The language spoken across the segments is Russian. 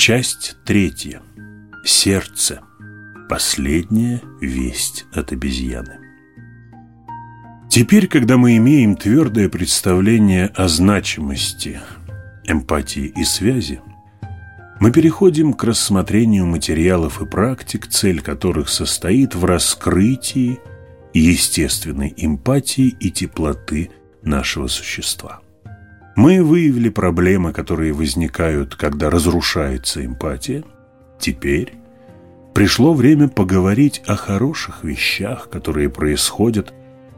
Часть третья. Сердце. Последняя весть от обезьяны. Теперь, когда мы имеем твердое представление о значимости эмпатии и связи, мы переходим к рассмотрению материалов и практик, цель которых состоит в раскрытии естественной эмпатии и теплоты нашего существа. Мы выявили проблемы, которые возникают, когда разрушается эмпатия. Теперь пришло время поговорить о хороших вещах, которые происходят,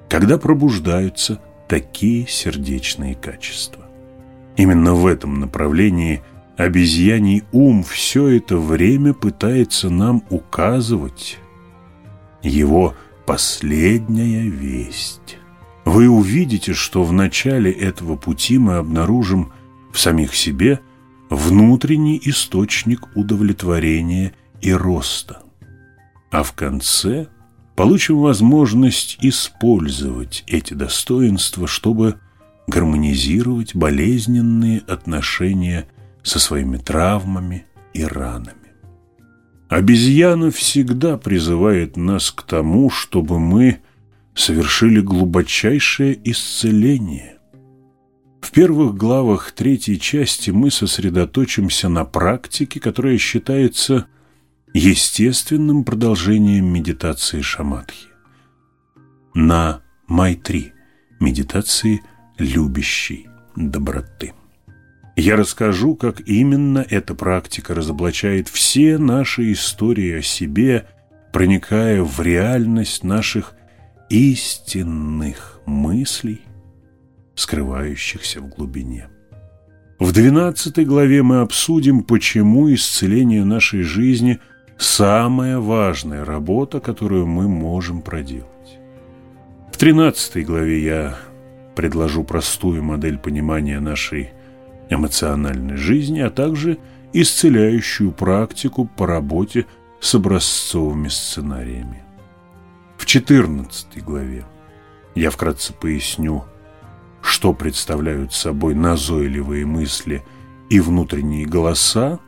когда пробуждаются такие сердечные качества. Именно в этом направлении обезьяний ум все это время пытается нам указывать его последняя весть. Вы увидите, что в начале этого пути мы обнаружим в самих себе внутренний источник удовлетворения и роста. А в конце получим возможность использовать эти достоинства, чтобы гармонизировать болезненные отношения со своими травмами и ранами. Обезьяна всегда призывает нас к тому, чтобы мы совершили глубочайшее исцеление. В первых главах третьей части мы сосредоточимся на практике, которая считается естественным продолжением медитации шаматхи. На майтри – медитации любящей доброты. Я расскажу, как именно эта практика разоблачает все наши истории о себе, проникая в реальность наших истинных мыслей, скрывающихся в глубине. В 12 главе мы обсудим, почему исцеление нашей жизни – самая важная работа, которую мы можем проделать. В 13 главе я предложу простую модель понимания нашей эмоциональной жизни, а также исцеляющую практику по работе с образцовыми сценариями. В 14 главе я вкратце поясню, что представляют собой назойливые мысли и внутренние голоса,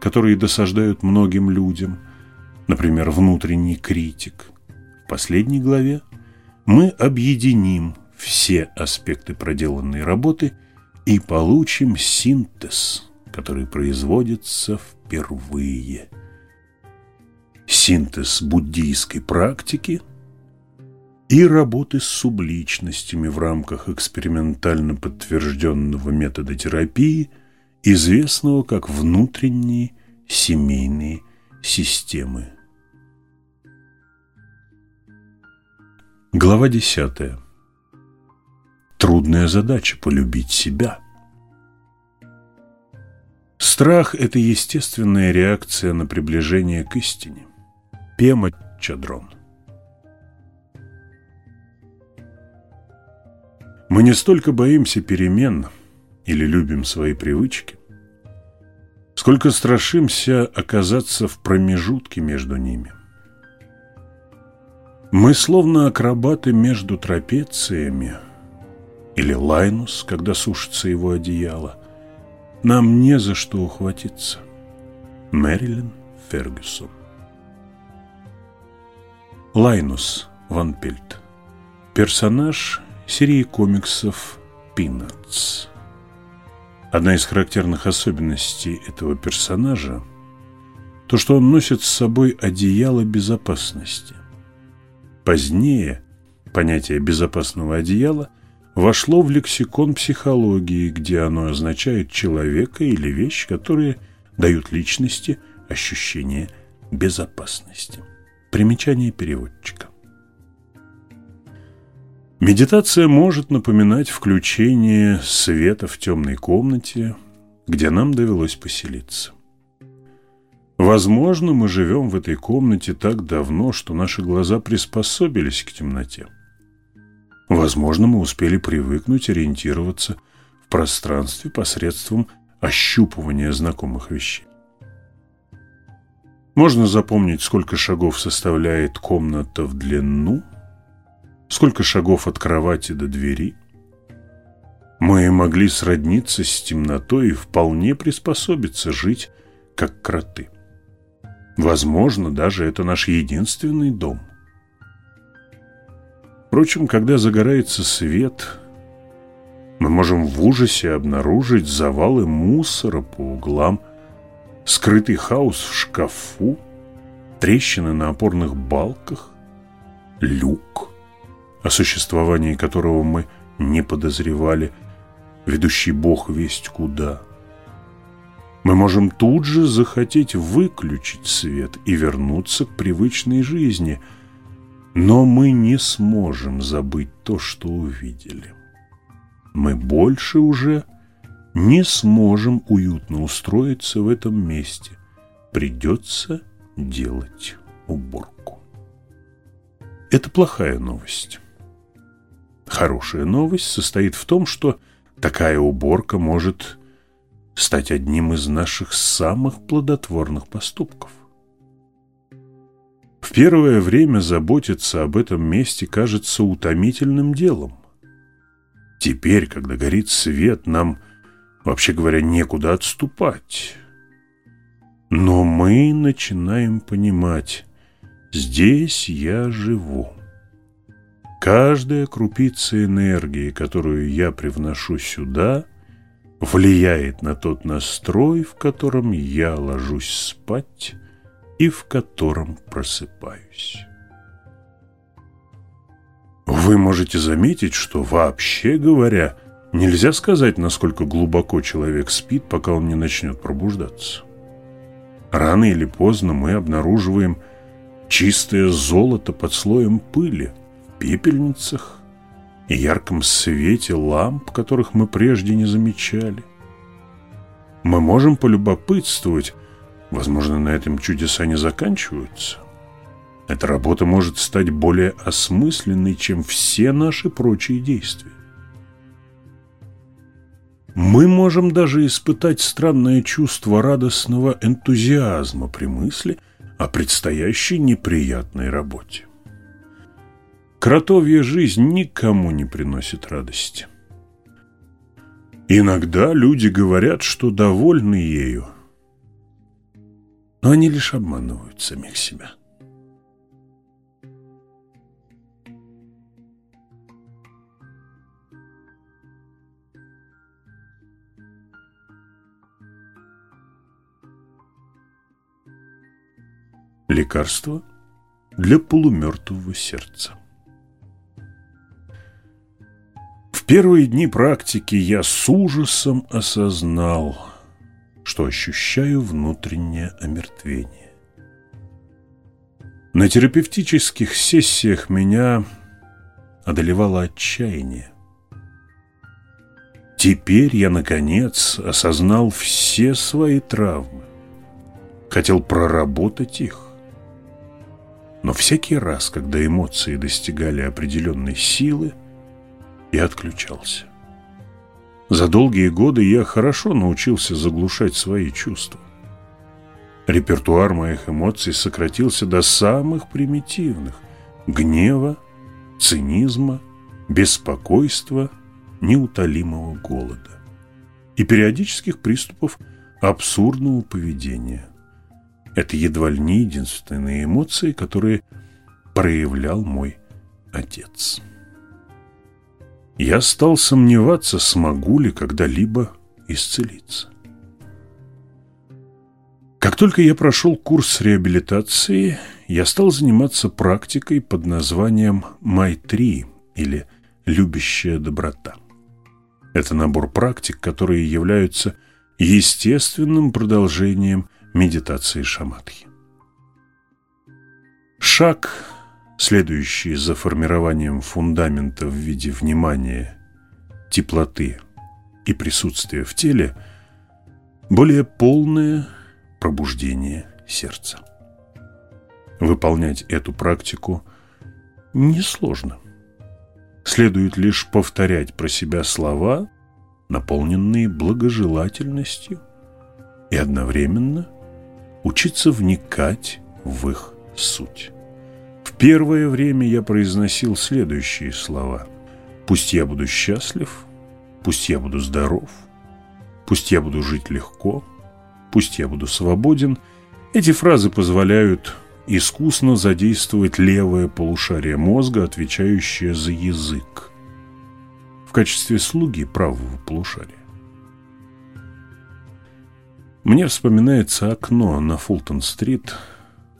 которые досаждают многим людям, например, внутренний критик. В последней главе мы объединим все аспекты проделанной работы – и получим синтез, который производится впервые. Синтез буддийской практики и работы с субличностями в рамках экспериментально подтвержденного метода терапии, известного как внутренние семейные системы. Глава десятая. Трудная задача – полюбить себя. Страх – это естественная реакция на приближение к истине. Пема Чадрон. Мы не столько боимся перемен или любим свои привычки, сколько страшимся оказаться в промежутке между ними. Мы словно акробаты между трапециями – или Лайнус, когда сушится его одеяло. Нам не за что ухватиться. Мэрилин Фергюсон Лайнус Ван Пельт Персонаж серии комиксов «Пинатс». Одна из характерных особенностей этого персонажа – то, что он носит с собой одеяло безопасности. Позднее понятие безопасного одеяла вошло в лексикон психологии, где оно означает человека или вещь, которые дают личности ощущение безопасности. Примечание переводчика. Медитация может напоминать включение света в темной комнате, где нам довелось поселиться. Возможно, мы живем в этой комнате так давно, что наши глаза приспособились к темноте. Возможно, мы успели привыкнуть ориентироваться в пространстве посредством ощупывания знакомых вещей. Можно запомнить, сколько шагов составляет комната в длину, сколько шагов от кровати до двери. Мы могли сродниться с темнотой и вполне приспособиться жить как кроты. Возможно, даже это наш единственный дом. Впрочем, когда загорается свет, мы можем в ужасе обнаружить завалы мусора по углам, скрытый хаос в шкафу, трещины на опорных балках, люк, о существовании которого мы не подозревали, ведущий Бог весть куда. Мы можем тут же захотеть выключить свет и вернуться к привычной жизни, но мы не сможем забыть то, что увидели. Мы больше уже не сможем уютно устроиться в этом месте. Придется делать уборку. Это плохая новость. Хорошая новость состоит в том, что такая уборка может стать одним из наших самых плодотворных поступков. В первое время заботиться об этом месте кажется утомительным делом. Теперь, когда горит свет, нам, вообще говоря, некуда отступать. Но мы начинаем понимать, здесь я живу. Каждая крупица энергии, которую я привношу сюда, влияет на тот настрой, в котором я ложусь спать и в котором просыпаюсь. Вы можете заметить, что вообще говоря, нельзя сказать, насколько глубоко человек спит, пока он не начнет пробуждаться. Рано или поздно мы обнаруживаем чистое золото под слоем пыли – пепельницах и ярком свете ламп, которых мы прежде не замечали. Мы можем полюбопытствовать, возможно, на этом чудеса не заканчиваются. Эта работа может стать более осмысленной, чем все наши прочие действия. Мы можем даже испытать странное чувство радостного энтузиазма при мысли о предстоящей неприятной работе. Кротовья жизнь никому не приносит радости. Иногда люди говорят, что довольны ею, но они лишь обманывают самих себя. Лекарство для полумертвого сердца. первые дни практики я с ужасом осознал, что ощущаю внутреннее омертвение. На терапевтических сессиях меня одолевало отчаяние. Теперь я, наконец, осознал все свои травмы. Хотел проработать их. Но всякий раз, когда эмоции достигали определенной силы, и отключался. За долгие годы я хорошо научился заглушать свои чувства. Репертуар моих эмоций сократился до самых примитивных – гнева, цинизма, беспокойства, неутолимого голода и периодических приступов абсурдного поведения. Это едва ли не единственные эмоции, которые проявлял мой отец. Я стал сомневаться, смогу ли когда-либо исцелиться. Как только я прошел курс реабилитации, я стал заниматься практикой под названием «Майтри» или «Любящая доброта». Это набор практик, которые являются естественным продолжением медитации шаматхи. Шаг следующие за формированием фундамента в виде внимания, теплоты и присутствия в теле, более полное пробуждение сердца. Выполнять эту практику несложно. Следует лишь повторять про себя слова, наполненные благожелательностью, и одновременно учиться вникать в их суть первое время я произносил следующие слова. «Пусть я буду счастлив, пусть я буду здоров, пусть я буду жить легко, «пусть я буду свободен», эти фразы позволяют искусно задействовать левое полушарие мозга, отвечающее за язык, в качестве слуги правого полушария. Мне вспоминается окно на Фултон-стрит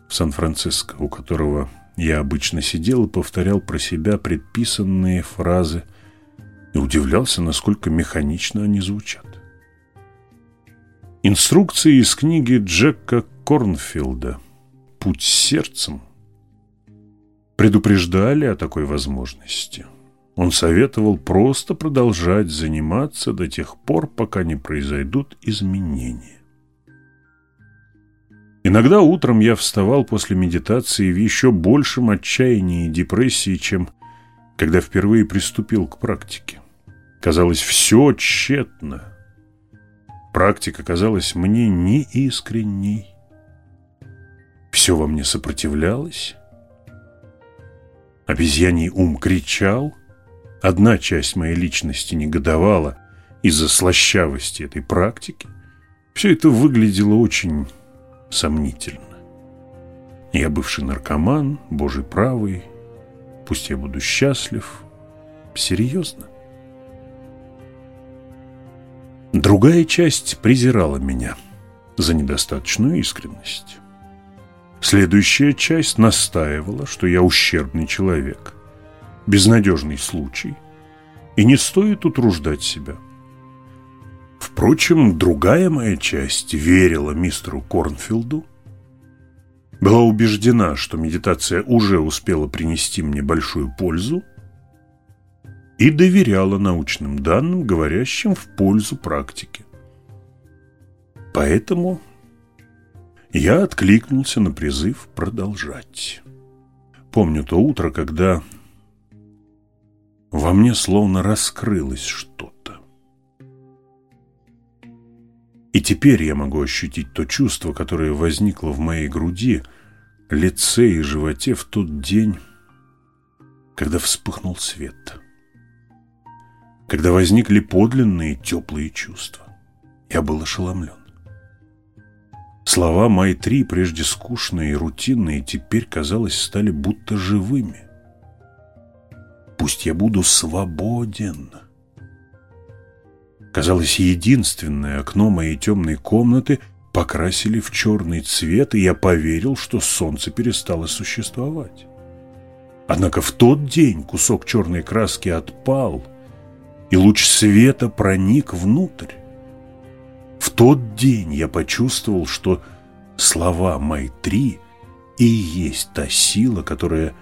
в Сан-Франциско, у которого я обычно сидел и повторял про себя предписанные фразы и удивлялся, насколько механично они звучат. Инструкции из книги Джека Корнфилда «Путь сердцем» предупреждали о такой возможности. Он советовал просто продолжать заниматься до тех пор, пока не произойдут изменения. Иногда утром я вставал после медитации в еще большем отчаянии и депрессии, чем когда впервые приступил к практике. Казалось, все тщетно. Практика казалась мне неискренней. Все во мне сопротивлялось. Обезьяний ум кричал. Одна часть моей личности негодовала из-за слащавости этой практики. Все это выглядело очень сомнительно. Я бывший наркоман, божий правый, пусть я буду счастлив. Серьезно? Другая часть презирала меня за недостаточную искренность. Следующая часть настаивала, что я ущербный человек, безнадежный случай, и не стоит утруждать себя – Впрочем, другая моя часть верила мистеру Корнфилду, была убеждена, что медитация уже успела принести мне большую пользу и доверяла научным данным, говорящим в пользу практики. Поэтому я откликнулся на призыв продолжать. Помню то утро, когда во мне словно раскрылось что-то. И теперь я могу ощутить то чувство, которое возникло в моей груди, лице и животе в тот день, когда вспыхнул свет. Когда возникли подлинные теплые чувства. Я был ошеломлен. Слова Майтри, прежде скучные и рутинные, теперь, казалось, стали будто живыми. «Пусть я буду свободен», Казалось, единственное окно моей темной комнаты покрасили в черный цвет, и я поверил, что солнце перестало существовать. Однако в тот день кусок черной краски отпал, и луч света проник внутрь. В тот день я почувствовал, что слова Майтри и есть та сила, которая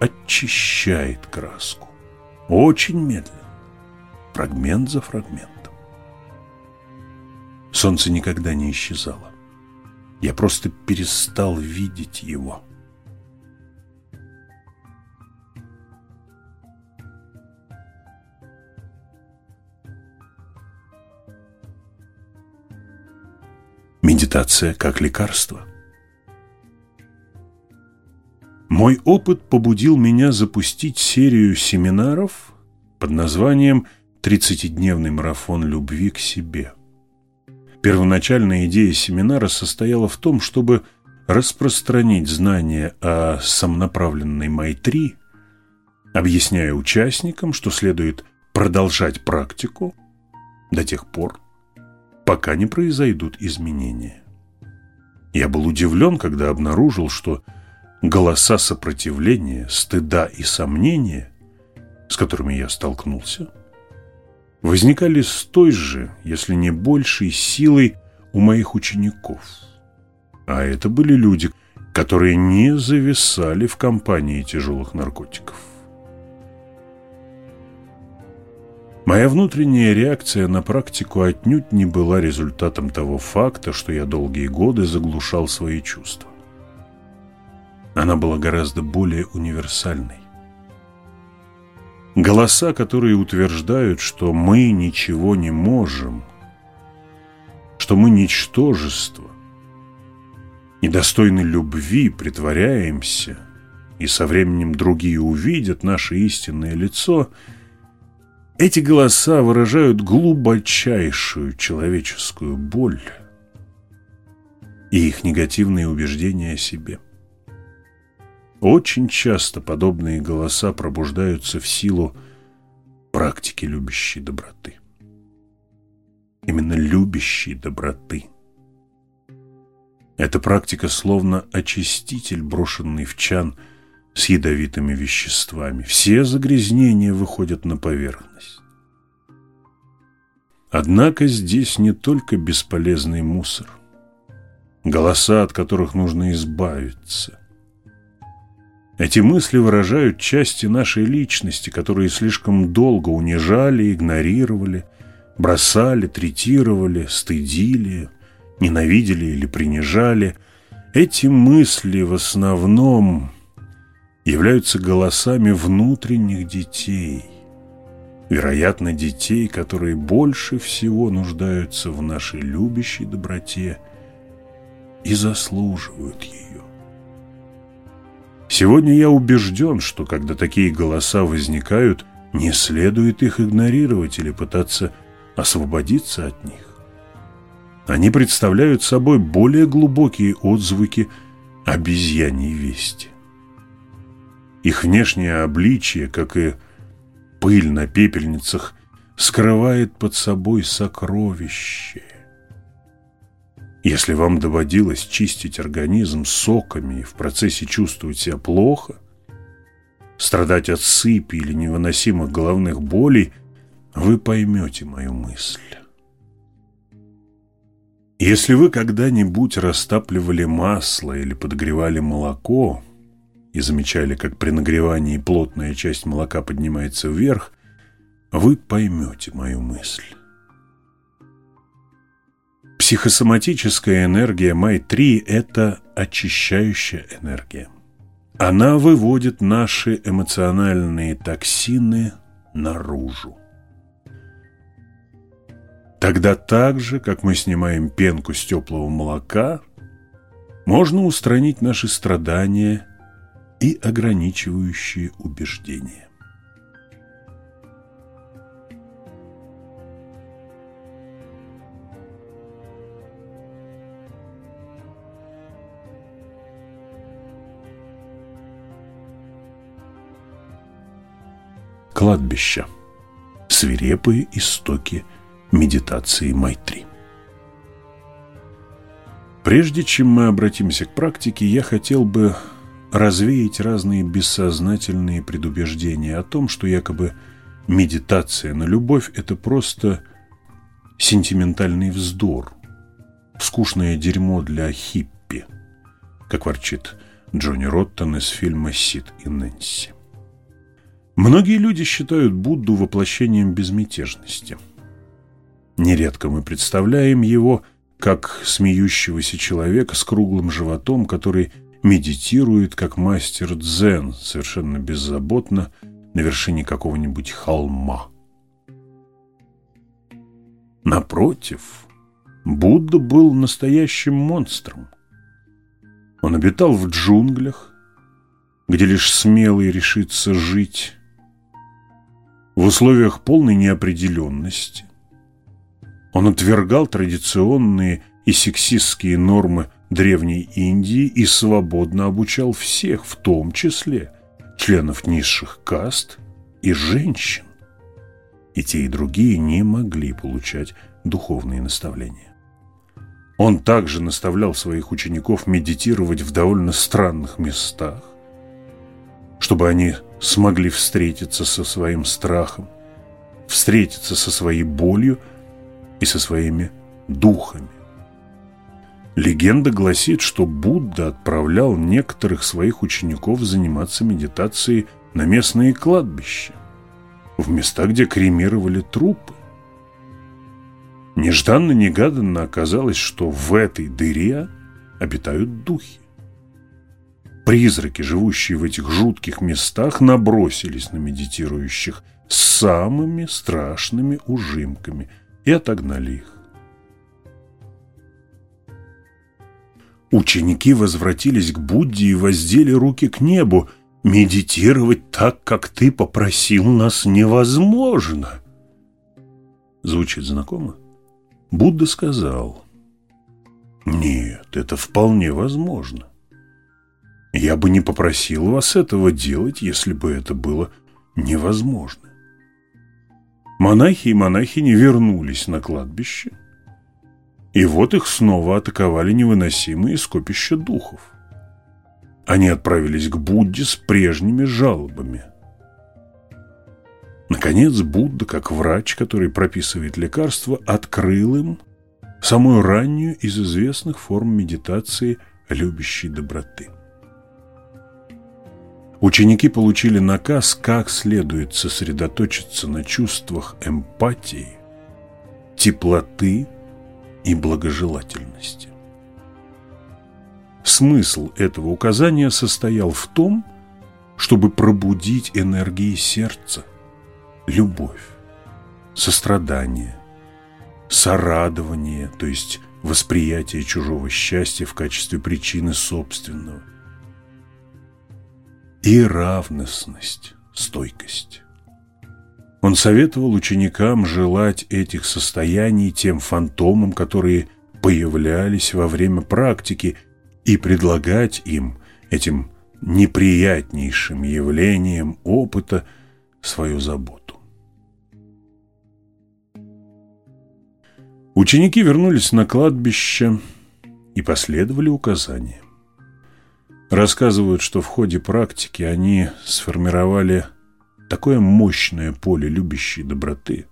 очищает краску. Очень медленно, фрагмент за фрагментом. Солнце никогда не исчезало. Я просто перестал видеть его. Медитация как лекарство. Мой опыт побудил меня запустить серию семинаров под названием «30-дневный марафон любви к себе». Первоначальная идея семинара состояла в том, чтобы распространить знания о самонаправленной Майтри, объясняя участникам, что следует продолжать практику до тех пор, пока не произойдут изменения. Я был удивлен, когда обнаружил, что голоса сопротивления, стыда и сомнения, с которыми я столкнулся, возникали с той же, если не большей силой у моих учеников. А это были люди, которые не зависали в компании тяжелых наркотиков. Моя внутренняя реакция на практику отнюдь не была результатом того факта, что я долгие годы заглушал свои чувства. Она была гораздо более универсальной. Голоса, которые утверждают, что мы ничего не можем, что мы ничтожество, недостойны любви, притворяемся, и со временем другие увидят наше истинное лицо, эти голоса выражают глубочайшую человеческую боль, и их негативные убеждения о себе. Очень часто подобные голоса пробуждаются в силу практики любящей доброты. Именно любящей доброты. Эта практика словно очиститель, брошенный в чан с ядовитыми веществами. Все загрязнения выходят на поверхность. Однако здесь не только бесполезный мусор, голоса, от которых нужно избавиться. Эти мысли выражают части нашей личности, которые слишком долго унижали, игнорировали, бросали, третировали, стыдили, ненавидели или принижали. Эти мысли в основном являются голосами внутренних детей. Вероятно, детей, которые больше всего нуждаются в нашей любящей доброте и заслуживают ее. Сегодня я убежден, что когда такие голоса возникают, не следует их игнорировать или пытаться освободиться от них. Они представляют собой более глубокие отзвуки обезьяньей вести. Их внешнее обличие, как и пыль на пепельницах, скрывает под собой сокровище. Если вам доводилось чистить организм соками и в процессе чувствовать себя плохо, страдать от сыпи или невыносимых головных болей, вы поймете мою мысль. Если вы когда-нибудь растапливали масло или подогревали молоко и замечали, как при нагревании плотная часть молока поднимается вверх, вы поймете мою мысль. Психосоматическая энергия Май-3 – это очищающая энергия. Она выводит наши эмоциональные токсины наружу. Тогда так же, как мы снимаем пенку с теплого молока, можно устранить наши страдания и ограничивающие убеждения. Кладбища. Свирепые истоки медитации Майтри. Прежде чем мы обратимся к практике, я хотел бы развеять разные бессознательные предубеждения о том, что якобы медитация на любовь – это просто сентиментальный вздор, скучное дерьмо для хиппи, как ворчит Джонни Роттон из фильма «Сид и Нэнси». Многие люди считают Будду воплощением безмятежности – Нередко мы представляем его как смеющегося человека с круглым животом, который медитирует как мастер дзен, совершенно беззаботно, на вершине какого-нибудь холма. Напротив, Будда был настоящим монстром. Он обитал в джунглях, где лишь смелый решится жить, в условиях полной неопределенности, он отвергал традиционные и сексистские нормы Древней Индии и свободно обучал всех, в том числе членов низших каст и женщин. И те, и другие не могли получать духовные наставления. Он также наставлял своих учеников медитировать в довольно странных местах, чтобы они смогли встретиться со своим страхом, встретиться со своей болью – и со своими духами. Легенда гласит, что Будда отправлял некоторых своих учеников заниматься медитацией на местные кладбища, в места, где кремировали трупы. Нежданно-негаданно оказалось, что в этой дыре обитают духи. Призраки, живущие в этих жутких местах, набросились на медитирующих с самыми страшными ужимками – и отогнали их. Ученики возвратились к Будде и воздели руки к небу. «Медитировать так, как ты попросил нас, невозможно!» Звучит знакомо? Будда сказал, Нет, это вполне возможно. Я бы не попросил вас этого делать, если бы это было невозможно. Монахи и монахини вернулись на кладбище, и вот их снова атаковали невыносимые скопища духов. Они отправились к Будде с прежними жалобами. Наконец Будда, как врач, который прописывает лекарства, открыл им самую раннюю из известных форм медитации любящей доброты. Ученики получили наказ, как следует сосредоточиться на чувствах эмпатии, теплоты и благожелательности. Смысл этого указания состоял в том, чтобы пробудить энергии сердца, любовь, сострадание, сорадование, то есть восприятие чужого счастья в качестве причины собственного, и равностность, стойкость. Он советовал ученикам желать этих состояний тем фантомам, которые появлялись во время практики, и предлагать им, этим неприятнейшим явлением опыта, свою заботу. Ученики вернулись на кладбище и последовали указаниям. Рассказывают, что в ходе практики они сформировали такое мощное поле любящей доброты,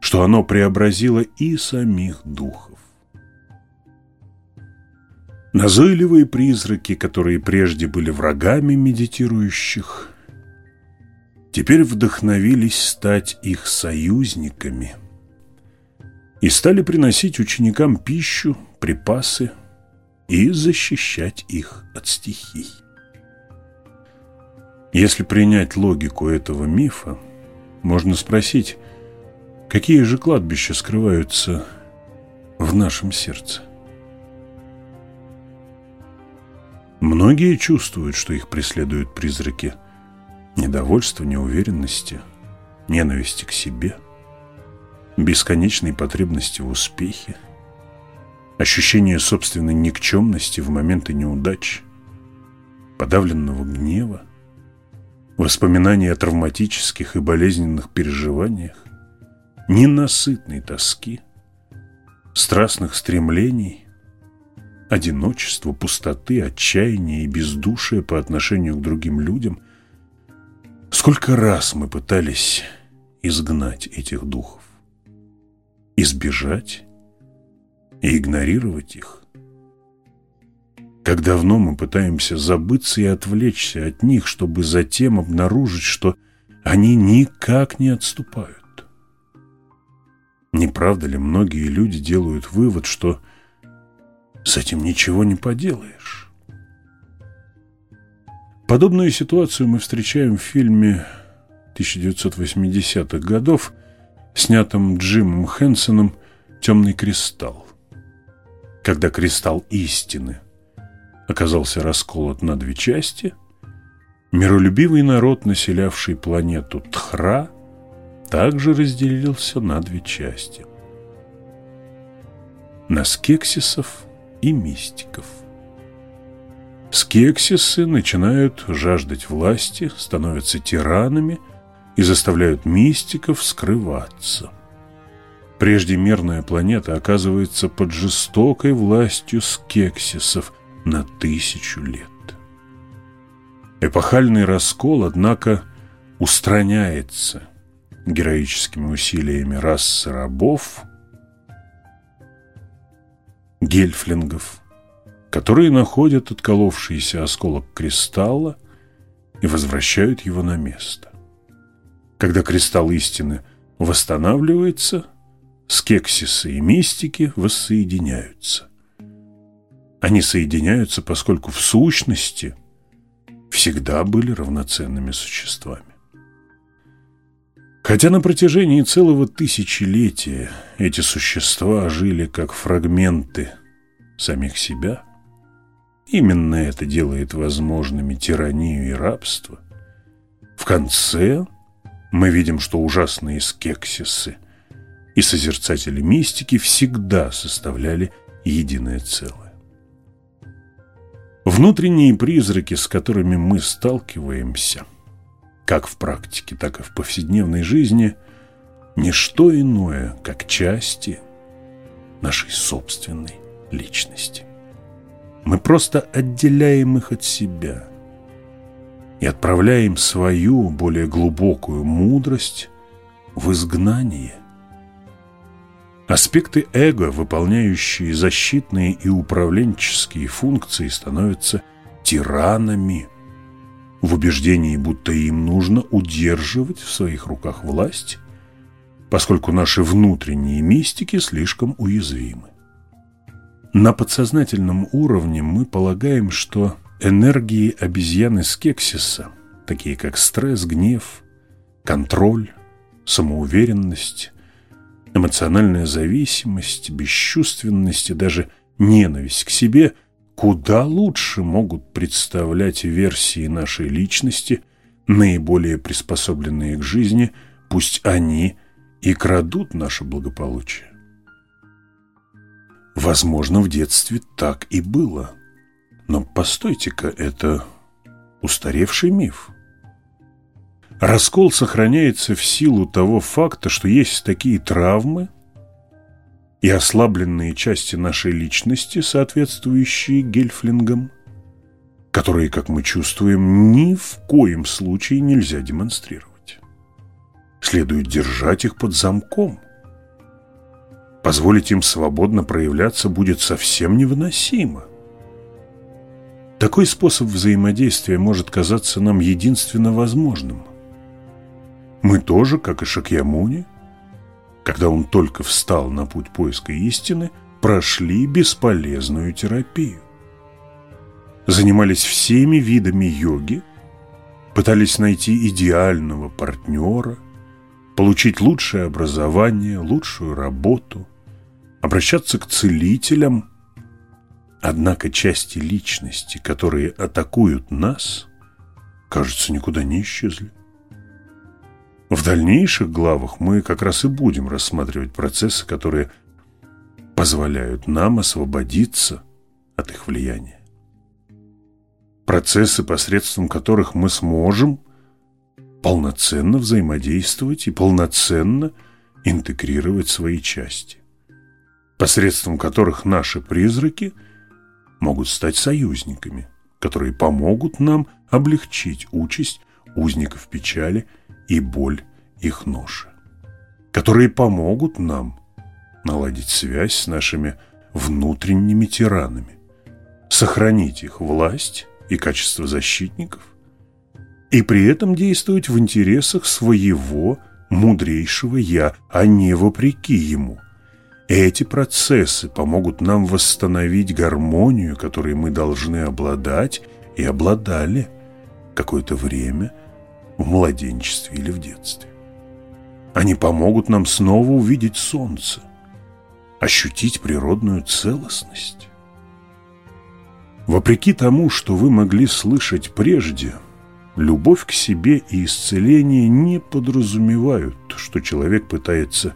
что оно преобразило и самих духов. Назойливые призраки, которые прежде были врагами медитирующих, теперь вдохновились стать их союзниками и стали приносить ученикам пищу, припасы и защищать их от стихий. Если принять логику этого мифа, можно спросить, какие же кладбища скрываются в нашем сердце? Многие чувствуют, что их преследуют призраки недовольства, неуверенности, ненависти к себе, бесконечной потребности в успехе, ощущение собственной никчемности в моменты неудач, подавленного гнева, воспоминания о травматических и болезненных переживаниях, ненасытной тоски, страстных стремлений – одиночества, пустоты, отчаяния и бездушия по отношению к другим людям. Сколько раз мы пытались изгнать этих духов, избежать и игнорировать их. Как давно мы пытаемся забыться и отвлечься от них, чтобы затем обнаружить, что они никак не отступают. Не правда ли многие люди делают вывод, что с этим ничего не поделаешь. Подобную ситуацию мы встречаем в фильме 1980-х годов, снятом Джимом Хэнсоном «Темный кристалл». Когда кристалл истины оказался расколот на две части, миролюбивый народ, населявший планету Тхра, также разделился на две части. На скексисов и мистиков. Скексисы начинают жаждать власти, становятся тиранами и заставляют мистиков скрываться. Прежде мирная планета оказывается под жестокой властью скексисов на тысячу лет. Эпохальный раскол, однако, устраняется героическими усилиями расы рабов – гельфлингов, которые находят отколовшийся осколок кристалла и возвращают его на место. Когда кристалл истины восстанавливается, скексисы и мистики воссоединяются. Они соединяются, поскольку в сущности всегда были равноценными существами. Хотя на протяжении целого тысячелетия эти существа жили как фрагменты самих себя, именно это делает возможными тиранию и рабство. В конце мы видим, что ужасные скексисы и созерцатели мистики всегда составляли единое целое. Внутренние призраки, с которыми мы сталкиваемся, как в практике, так и в повседневной жизни, не что иное, как части нашей собственной личности. Мы просто отделяем их от себя и отправляем свою более глубокую мудрость в изгнание. Аспекты эго, выполняющие защитные и управленческие функции, становятся тиранами в убеждении, будто им нужно удерживать в своих руках власть, поскольку наши внутренние мистики слишком уязвимы. На подсознательном уровне мы полагаем, что энергии обезьяны скексиса, такие как стресс, гнев, контроль, самоуверенность, эмоциональная зависимость, бесчувственность и даже ненависть к себе куда лучше могут представлять версии нашей личности, наиболее приспособленные к жизни, пусть они и крадут наше благополучие. Возможно, в детстве так и было. Но постойте-ка, это устаревший миф. Раскол сохраняется в силу того факта, что есть такие травмы и ослабленные части нашей личности, соответствующие гельфлингам, которые, как мы чувствуем, ни в коем случае нельзя демонстрировать. Следует держать их под замком. Позволить им свободно проявляться будет совсем невыносимо. Такой способ взаимодействия может казаться нам единственно возможным – мы тоже, как и Шакьямуни, когда он только встал на путь поиска истины, прошли бесполезную терапию. Занимались всеми видами йоги, пытались найти идеального партнера, получить лучшее образование, лучшую работу, обращаться к целителям. Однако части личности, которые атакуют нас, кажется, никуда не исчезли. В дальнейших главах мы как раз и будем рассматривать процессы, которые позволяют нам освободиться от их влияния. Процессы, посредством которых мы сможем полноценно взаимодействовать и полноценно интегрировать свои части, посредством которых наши призраки могут стать союзниками, которые помогут нам облегчить участь узников печали – и боль их ноши, которые помогут нам наладить связь с нашими внутренними тиранами, сохранить их власть и качество защитников, и при этом действовать в интересах своего мудрейшего «я», а не вопреки ему. Эти процессы помогут нам восстановить гармонию, которой мы должны обладать и обладали какое-то время – в младенчестве или в детстве. Они помогут нам снова увидеть солнце, ощутить природную целостность. Вопреки тому, что вы могли слышать прежде, любовь к себе и исцеление не подразумевают, что человек пытается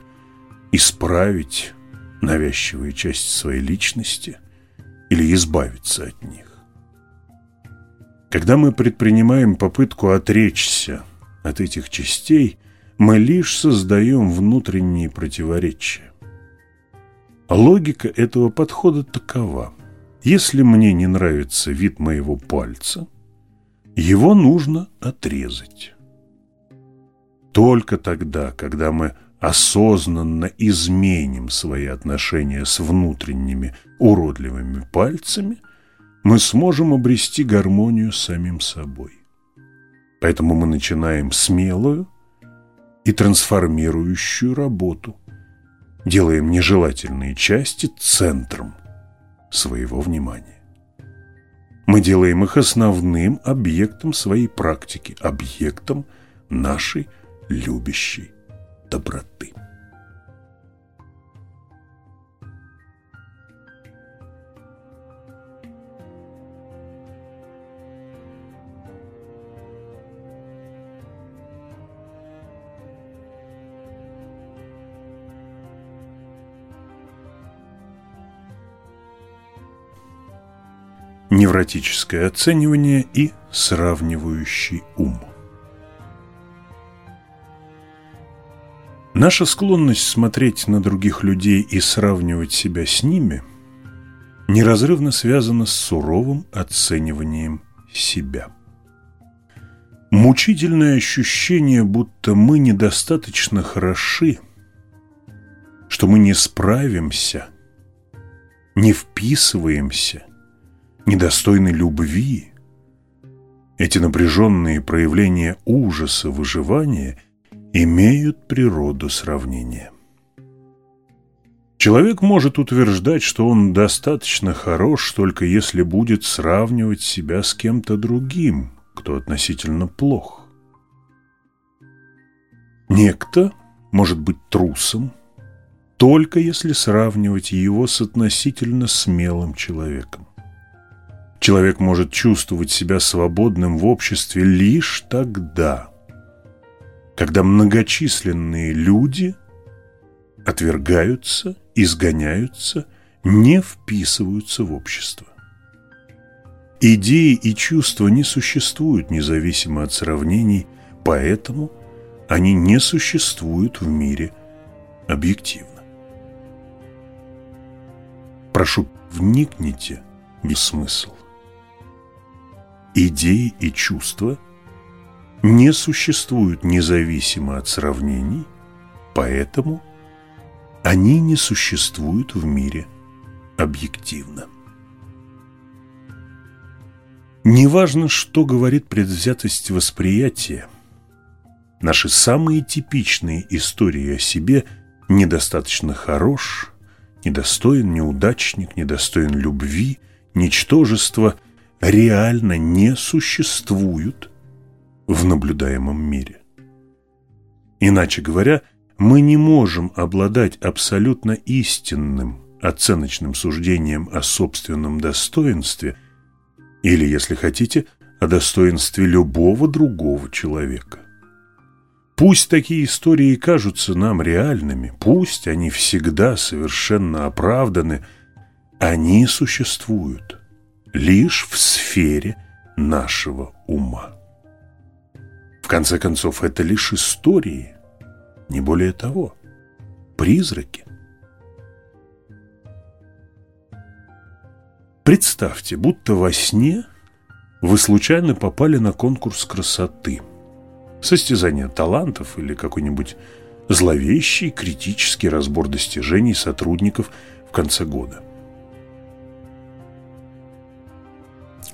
исправить навязчивые части своей личности или избавиться от них. Когда мы предпринимаем попытку отречься от этих частей, мы лишь создаем внутренние противоречия. Логика этого подхода такова. Если мне не нравится вид моего пальца, его нужно отрезать. Только тогда, когда мы осознанно изменим свои отношения с внутренними уродливыми пальцами – мы сможем обрести гармонию с самим собой. Поэтому мы начинаем смелую и трансформирующую работу, делаем нежелательные части центром своего внимания. Мы делаем их основным объектом своей практики, объектом нашей любящей доброты. Невротическое оценивание и сравнивающий ум. Наша склонность смотреть на других людей и сравнивать себя с ними неразрывно связана с суровым оцениванием себя. Мучительное ощущение, будто мы недостаточно хороши, что мы не справимся, не вписываемся, недостойны любви. Эти напряженные проявления ужаса выживания имеют природу сравнения. Человек может утверждать, что он достаточно хорош, только если будет сравнивать себя с кем-то другим, кто относительно плох. Некто может быть трусом, только если сравнивать его с относительно смелым человеком. Человек может чувствовать себя свободным в обществе лишь тогда, когда многочисленные люди отвергаются, изгоняются, не вписываются в общество. Идеи и чувства не существуют независимо от сравнений, поэтому они не существуют в мире объективно. Прошу, вникните в смысл идеи и чувства не существуют независимо от сравнений, поэтому они не существуют в мире объективно. Неважно, что говорит предвзятость восприятия, наши самые типичные истории о себе недостаточно хорош, недостоин неудачник, недостоин любви, ничтожество – реально не существуют в наблюдаемом мире. Иначе говоря, мы не можем обладать абсолютно истинным оценочным суждением о собственном достоинстве или, если хотите, о достоинстве любого другого человека. Пусть такие истории кажутся нам реальными, пусть они всегда совершенно оправданы, они существуют лишь в сфере нашего ума. В конце концов, это лишь истории, не более того, призраки. Представьте, будто во сне вы случайно попали на конкурс красоты, состязание талантов или какой-нибудь зловещий критический разбор достижений сотрудников в конце года.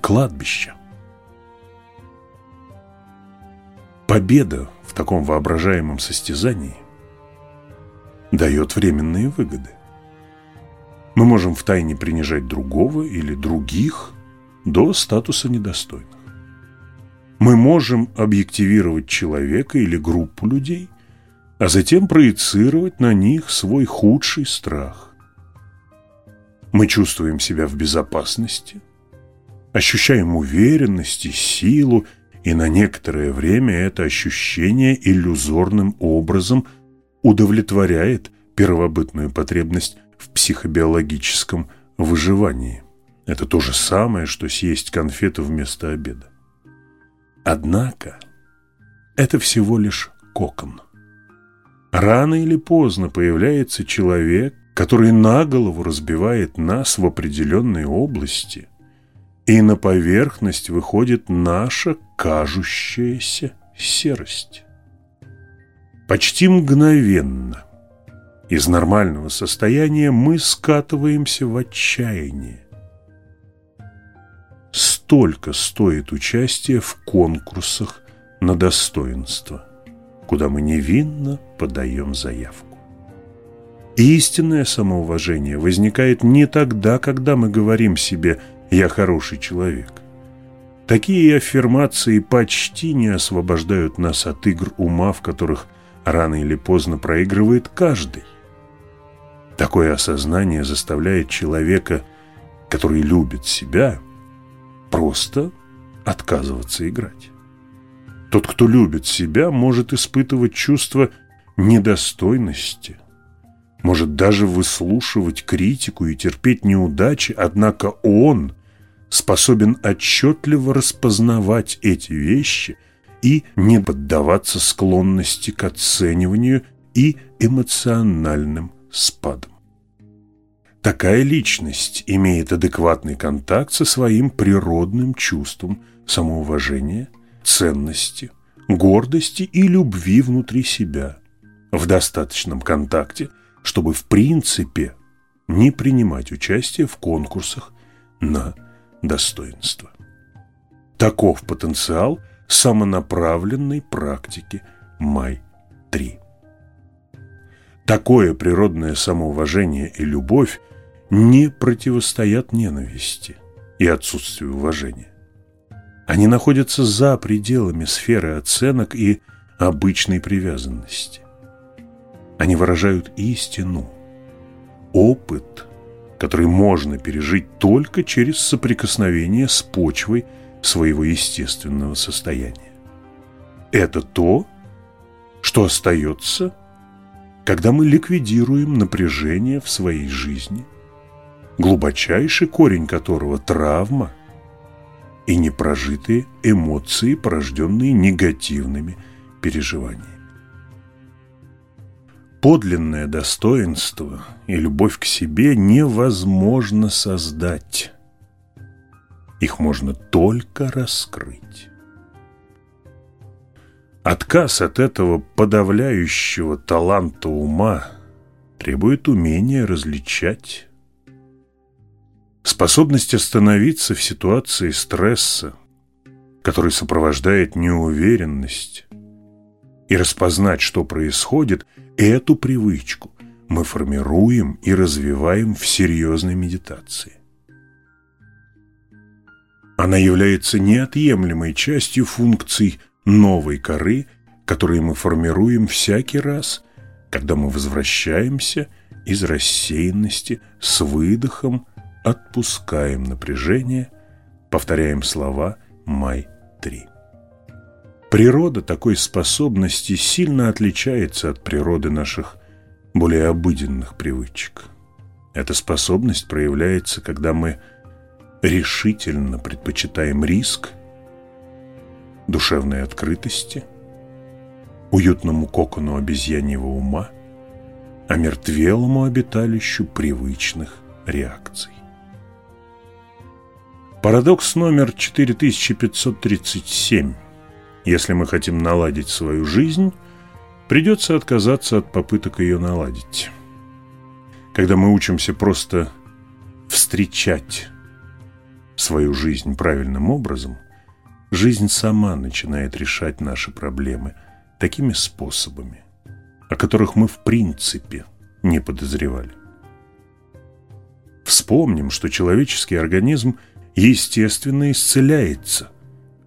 Кладбища. Победа в таком воображаемом состязании дает временные выгоды. Мы можем втайне принижать другого или других до статуса недостойных. Мы можем объективировать человека или группу людей, а затем проецировать на них свой худший страх. Мы чувствуем себя в безопасности, ощущаем уверенность и силу, и на некоторое время это ощущение иллюзорным образом удовлетворяет первобытную потребность в психобиологическом выживании. Это то же самое, что съесть конфету вместо обеда. Однако это всего лишь кокон. Рано или поздно появляется человек, который на голову разбивает нас в определенной области – и на поверхность выходит наша кажущаяся серость. Почти мгновенно из нормального состояния мы скатываемся в отчаяние. Столько стоит участие в конкурсах на достоинство, куда мы невинно подаем заявку. Истинное самоуважение возникает не тогда, когда мы говорим себе – «я хороший человек». Такие аффирмации почти не освобождают нас от игр ума, в которых рано или поздно проигрывает каждый. Такое осознание заставляет человека, который любит себя, просто отказываться играть. Тот, кто любит себя, может испытывать чувство недостойности, может даже выслушивать критику и терпеть неудачи, однако он способен отчетливо распознавать эти вещи и не поддаваться склонности к оцениванию и эмоциональным спадам. Такая личность имеет адекватный контакт со своим природным чувством самоуважения, ценности, гордости и любви внутри себя в достаточном контакте, чтобы в принципе не принимать участие в конкурсах на достоинство. Таков потенциал самонаправленной практики Май-3. Такое природное самоуважение и любовь не противостоят ненависти и отсутствию уважения. Они находятся за пределами сферы оценок и обычной привязанности. Они выражают истину, опыт, который можно пережить только через соприкосновение с почвой своего естественного состояния. Это то, что остается, когда мы ликвидируем напряжение в своей жизни, глубочайший корень которого – травма и непрожитые эмоции, порожденные негативными переживаниями. Подлинное достоинство и любовь к себе невозможно создать. Их можно только раскрыть. Отказ от этого подавляющего таланта ума требует умения различать. Способность остановиться в ситуации стресса, который сопровождает неуверенность, и распознать, что происходит, эту привычку мы формируем и развиваем в серьезной медитации. Она является неотъемлемой частью функций новой коры, которые мы формируем всякий раз, когда мы возвращаемся из рассеянности с выдохом, отпускаем напряжение, повторяем слова «Май-3». Природа такой способности сильно отличается от природы наших более обыденных привычек. Эта способность проявляется, когда мы решительно предпочитаем риск, душевной открытости, уютному кокону обезьяньего ума, омертвелому обиталищу привычных реакций. Парадокс номер 4537 если мы хотим наладить свою жизнь, придется отказаться от попыток ее наладить. Когда мы учимся просто встречать свою жизнь правильным образом, жизнь сама начинает решать наши проблемы такими способами, о которых мы в принципе не подозревали. Вспомним, что человеческий организм естественно исцеляется,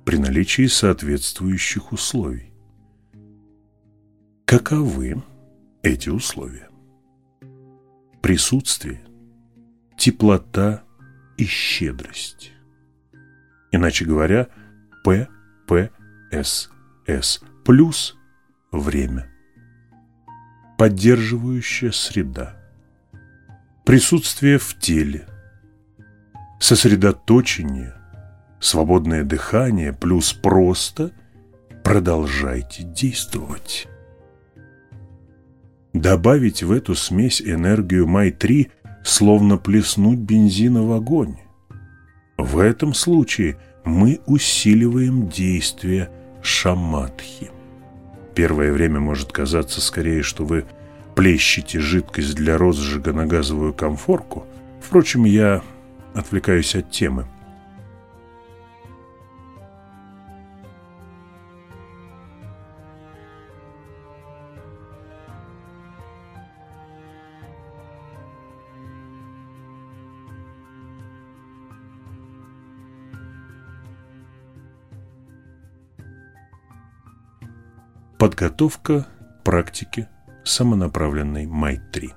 при наличии соответствующих условий. Каковы эти условия? Присутствие, теплота и щедрость. Иначе говоря, ППСС плюс время. Поддерживающая среда. Присутствие в теле. Сосредоточение свободное дыхание плюс просто продолжайте действовать. Добавить в эту смесь энергию Май-3, словно плеснуть бензина в огонь. В этом случае мы усиливаем действие шаматхи. Первое время может казаться скорее, что вы плещете жидкость для розжига на газовую конфорку. Впрочем, я отвлекаюсь от темы. Подготовка к практике самонаправленной Май-3.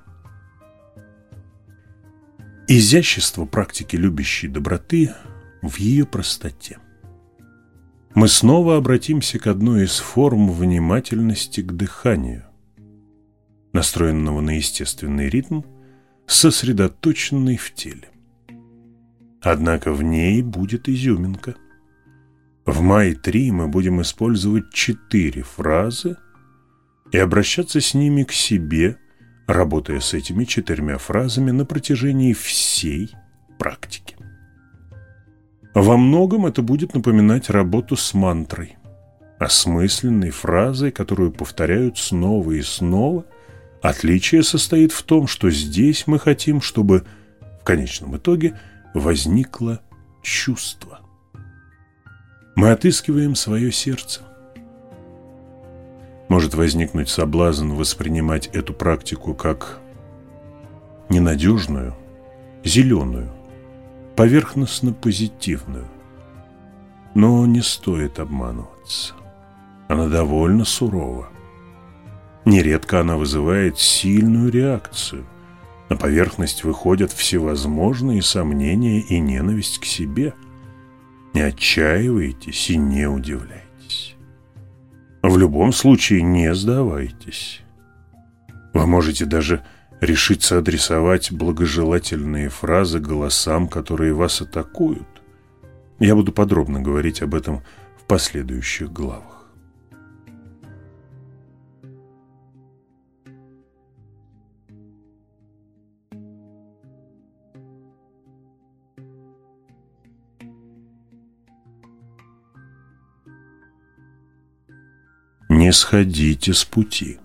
Изящество практики любящей доброты в ее простоте. Мы снова обратимся к одной из форм внимательности к дыханию, настроенного на естественный ритм, сосредоточенный в теле. Однако в ней будет изюминка. В май-3 мы будем использовать четыре фразы и обращаться с ними к себе, работая с этими четырьмя фразами на протяжении всей практики. Во многом это будет напоминать работу с мантрой, осмысленной фразой, которую повторяют снова и снова. Отличие состоит в том, что здесь мы хотим, чтобы в конечном итоге возникло чувство. Мы отыскиваем свое сердце. Может возникнуть соблазн воспринимать эту практику как ненадежную, зеленую, поверхностно-позитивную. Но не стоит обманываться. Она довольно сурова. Нередко она вызывает сильную реакцию. На поверхность выходят всевозможные сомнения и ненависть к себе – не отчаивайтесь и не удивляйтесь. В любом случае не сдавайтесь. Вы можете даже решиться адресовать благожелательные фразы голосам, которые вас атакуют. Я буду подробно говорить об этом в последующих главах. Сходите с пути.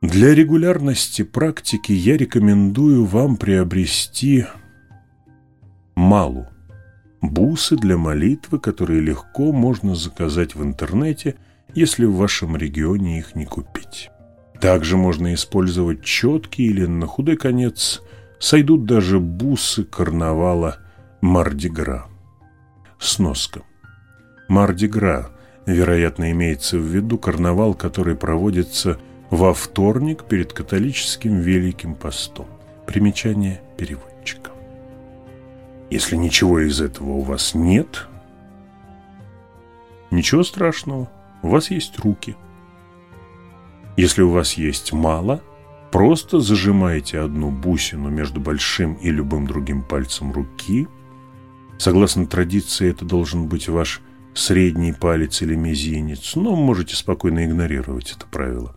Для регулярности практики я рекомендую вам приобрести малу – бусы для молитвы, которые легко можно заказать в интернете, если в вашем регионе их не купить. Также можно использовать четки или, на худой конец, сойдут даже бусы карнавала Мардигра. Сноска. Мардигра Вероятно, имеется в виду карнавал, который проводится во вторник перед католическим Великим постом. Примечание переводчика. Если ничего из этого у вас нет, ничего страшного, у вас есть руки. Если у вас есть мало, просто зажимаете одну бусину между большим и любым другим пальцем руки. Согласно традиции, это должен быть ваш средний палец или мизинец, но можете спокойно игнорировать это правило.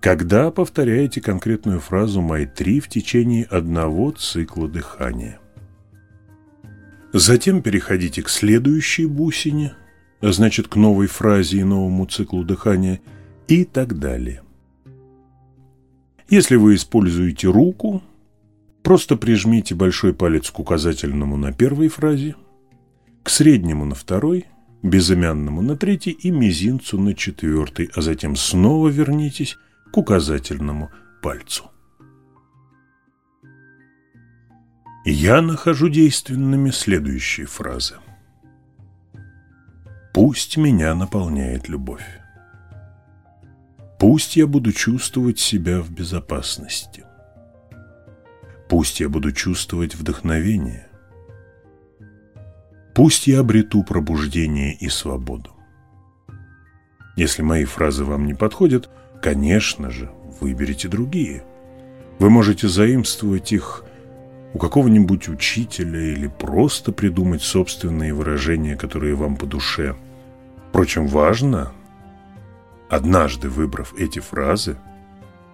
Когда повторяете конкретную фразу «Май-3» в течение одного цикла дыхания. Затем переходите к следующей бусине, значит к новой фразе и новому циклу дыхания и так далее. Если вы используете руку, просто прижмите большой палец к указательному на первой фразе, к среднему на второй – безымянному на третий и мизинцу на четвертый, а затем снова вернитесь к указательному пальцу. Я нахожу действенными следующие фразы. Пусть меня наполняет любовь. Пусть я буду чувствовать себя в безопасности. Пусть я буду чувствовать вдохновение. Пусть я обрету пробуждение и свободу. Если мои фразы вам не подходят, конечно же, выберите другие. Вы можете заимствовать их у какого-нибудь учителя или просто придумать собственные выражения, которые вам по душе. Впрочем, важно, однажды выбрав эти фразы,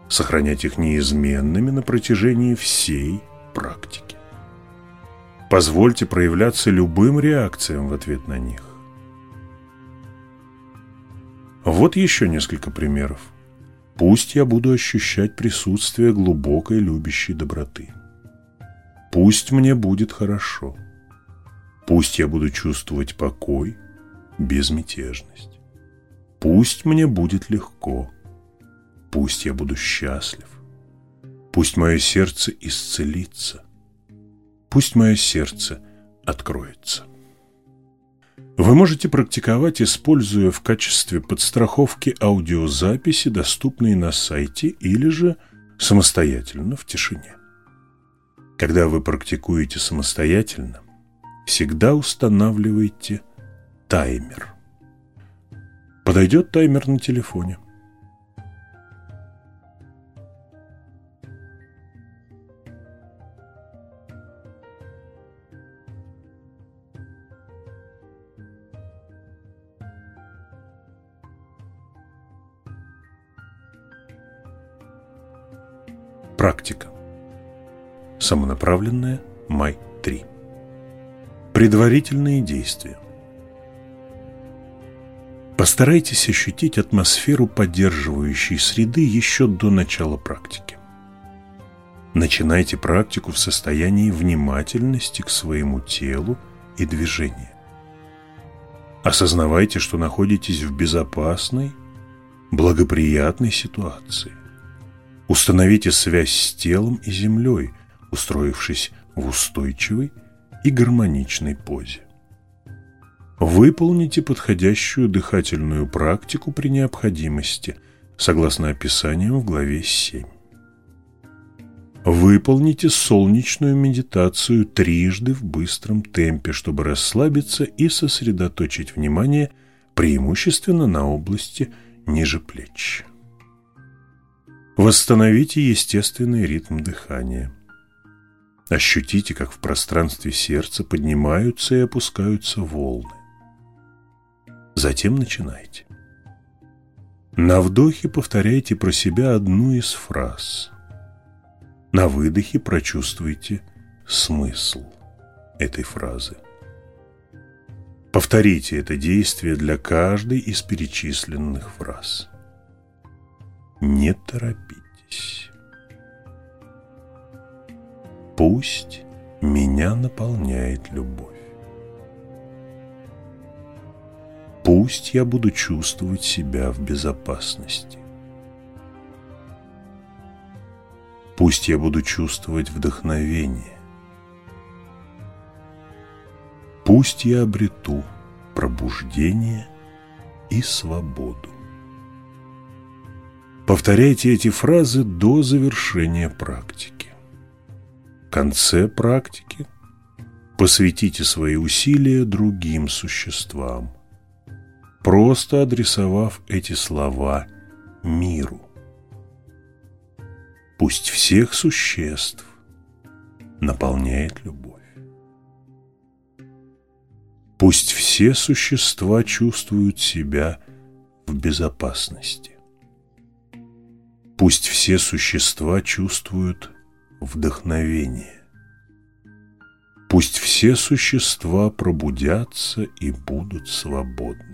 сохранять их неизменными на протяжении всей практики. Позвольте проявляться любым реакциям в ответ на них. Вот еще несколько примеров. Пусть я буду ощущать присутствие глубокой любящей доброты. Пусть мне будет хорошо. Пусть я буду чувствовать покой, безмятежность. Пусть мне будет легко. Пусть я буду счастлив. Пусть мое сердце исцелится. Пусть мое сердце откроется. Вы можете практиковать, используя в качестве подстраховки аудиозаписи, доступные на сайте, или же самостоятельно в тишине. Когда вы практикуете самостоятельно, всегда устанавливайте таймер. Подойдет таймер на телефоне – Практика. Самонаправленная. Май 3. Предварительные действия. Постарайтесь ощутить атмосферу поддерживающей среды еще до начала практики. Начинайте практику в состоянии внимательности к своему телу и движению. Осознавайте, что находитесь в безопасной, благоприятной ситуации. Установите связь с телом и землей, устроившись в устойчивой и гармоничной позе. Выполните подходящую дыхательную практику при необходимости, согласно описаниям в главе 7. Выполните солнечную медитацию трижды в быстром темпе, чтобы расслабиться и сосредоточить внимание преимущественно на области ниже плеч. Восстановите естественный ритм дыхания. Ощутите, как в пространстве сердца поднимаются и опускаются волны. Затем начинайте. На вдохе повторяйте про себя одну из фраз – на выдохе прочувствуйте смысл этой фразы. Повторите это действие для каждой из перечисленных фраз. Не торопитесь. Пусть меня наполняет любовь. Пусть я буду чувствовать себя в безопасности. Пусть я буду чувствовать вдохновение. Пусть я обрету пробуждение и свободу. Повторяйте эти фразы до завершения практики. В конце практики посвятите свои усилия другим существам, просто адресовав эти слова миру. Пусть всех существ наполняет любовь. Пусть все существа чувствуют себя в безопасности. Пусть все существа чувствуют вдохновение. Пусть все существа пробудятся и будут свободны.